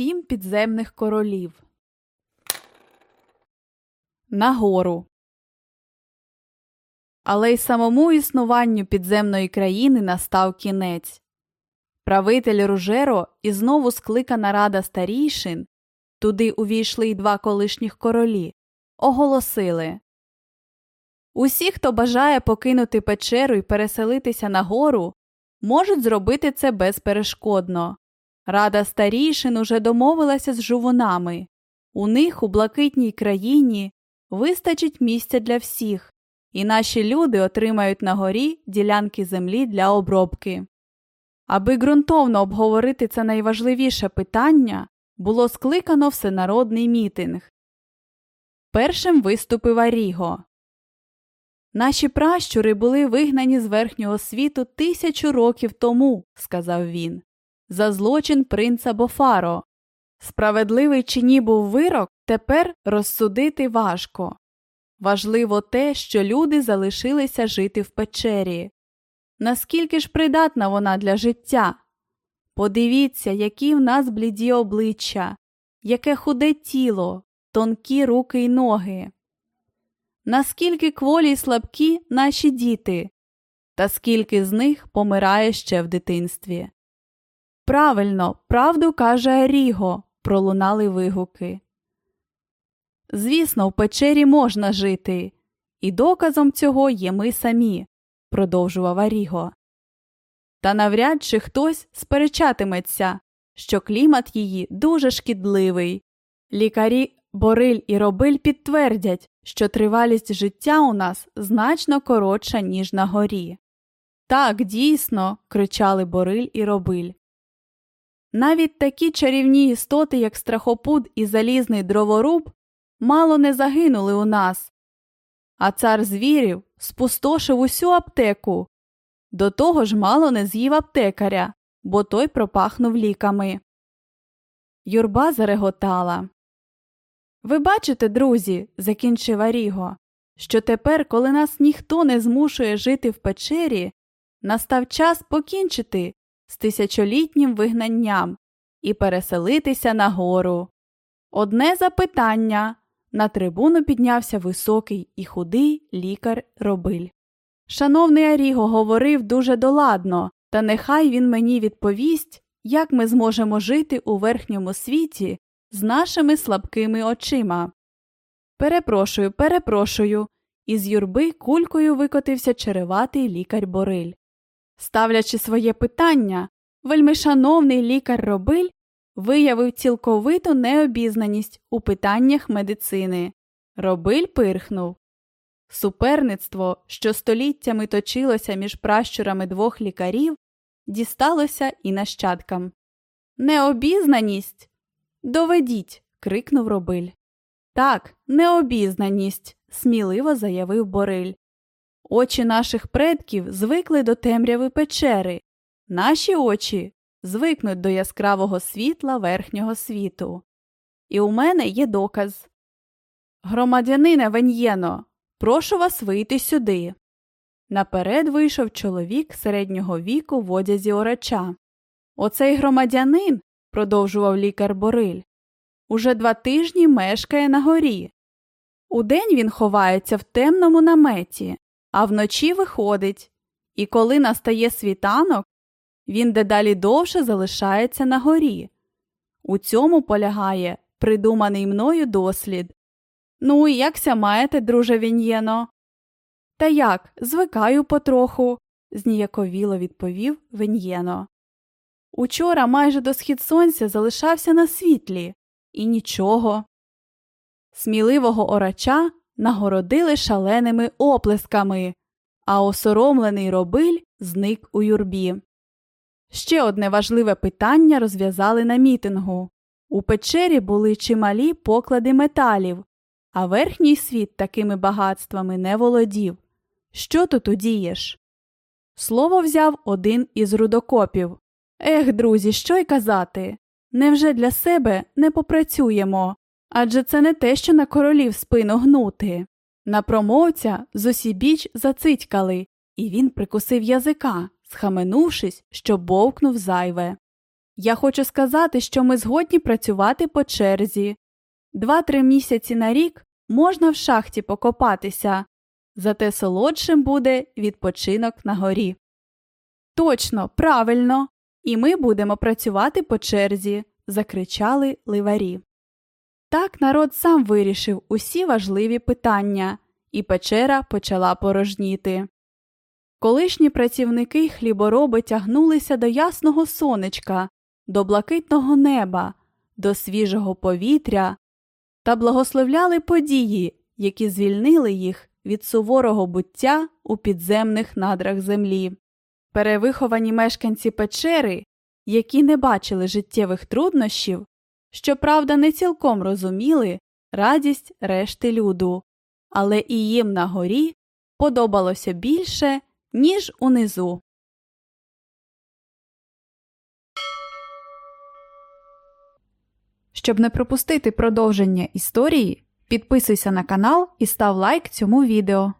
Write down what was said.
сім підземних королів. Нагору. Але й самому існуванню підземної країни настав кінець. Правитель Ружеро і знову скликана рада старійшин туди увійшли й два колишніх королі, оголосили Усі, хто бажає покинути печеру і переселитися на гору, можуть зробити це безперешкодно. Рада старішин уже домовилася з жувунами. У них у блакитній країні вистачить місця для всіх, і наші люди отримають на горі ділянки землі для обробки. Аби ґрунтовно обговорити це найважливіше питання, було скликано всенародний мітинг. Першим виступив Аріго. Наші пращури були вигнані з верхнього світу тисячу років тому, сказав він, за злочин принца Бофаро. Справедливий чи ні був вирок, тепер розсудити важко. Важливо те, що люди залишилися жити в печері. Наскільки ж придатна вона для життя? Подивіться, які в нас бліді обличчя, яке худе тіло, тонкі руки й ноги. Наскільки кволі й слабкі наші діти, та скільки з них помирає ще в дитинстві. Правильно, правду каже Ріго, пролунали вигуки. Звісно, в печері можна жити, і доказом цього є ми самі, продовжував Аріго. Та навряд чи хтось сперечатиметься, що клімат її дуже шкідливий. Лікарі Бориль і Робиль підтвердять, що тривалість життя у нас значно коротша, ніж на горі. Так, дійсно, кричали Бориль і Робиль. Навіть такі чарівні істоти, як страхопуд і залізний дроворуб, мало не загинули у нас, а цар звірів спустошив усю аптеку. До того ж мало не з'їв аптекаря, бо той пропахнув ліками. Юрба зареготала. Ви бачите, друзі, закінчив Аріго, що тепер, коли нас ніхто не змушує жити в печері, настав час покінчити з тисячолітнім вигнанням і переселитися на гору. Одне запитання на трибуну піднявся високий і худий лікар робиль. Шановний Аріго говорив дуже доладно, та нехай він мені відповість, як ми зможемо жити у верхньому світі з нашими слабкими очима. Перепрошую, перепрошую. Із юрби кулькою викотився череватий лікар Бориль. Ставлячи своє питання, вельмишановний лікар Робиль виявив цілковиту необізнаність у питаннях медицини. Робиль пирхнув. Суперництво, що століттями точилося між пращурами двох лікарів, дісталося і нащадкам. Необізнаність. Доведіть. крикнув Робиль. Так, необізнаність, сміливо заявив Бориль. Очі наших предків звикли до темряви печери, наші очі звикнуть до яскравого світла верхнього світу. І у мене є доказ. Громадянине Веньєно, прошу вас вийти сюди. Наперед вийшов чоловік середнього віку в одязі орача. Оцей громадянин, продовжував лікар Бориль, уже два тижні мешкає на горі. Удень він ховається в темному наметі, а вночі виходить, і коли настає світанок, він дедалі довше залишається на горі. У цьому полягає придуманий мною дослід. Ну, і якся маєте, друже Він'єно? Та як, звикаю потроху, зніяковіло відповів Веньєно. Учора майже до схід сонця залишався на світлі, і нічого. Сміливого орача нагородили шаленими оплесками, а осоромлений робиль зник у юрбі. Ще одне важливе питання розв'язали на мітингу. У печері були чималі поклади металів, а верхній світ такими багатствами не володів. Що тут удієш? Слово взяв один із рудокопів. Ех, друзі, що й казати? Невже для себе не попрацюємо? Адже це не те, що на королів спину гнути. На промовця зусібіч зацитькали, і він прикусив язика, схаменувшись, що бовкнув зайве. Я хочу сказати, що ми згодні працювати по черзі. Два-три місяці на рік можна в шахті покопатися, зате солодшим буде відпочинок на горі. Точно, правильно, і ми будемо працювати по черзі, закричали ливарі. Так народ сам вирішив усі важливі питання, і печера почала порожніти. Колишні працівники хлібороби тягнулися до ясного сонечка, до блакитного неба, до свіжого повітря та благословляли події, які звільнили їх від суворого буття у підземних надрах землі. Перевиховані мешканці печери, які не бачили життєвих труднощів, щоправда, не цілком розуміли радість решти люду, але і їм на горі подобалося більше, ніж унизу. Щоб не пропустити продовження історії, підписуйся на канал і став лайк цьому відео.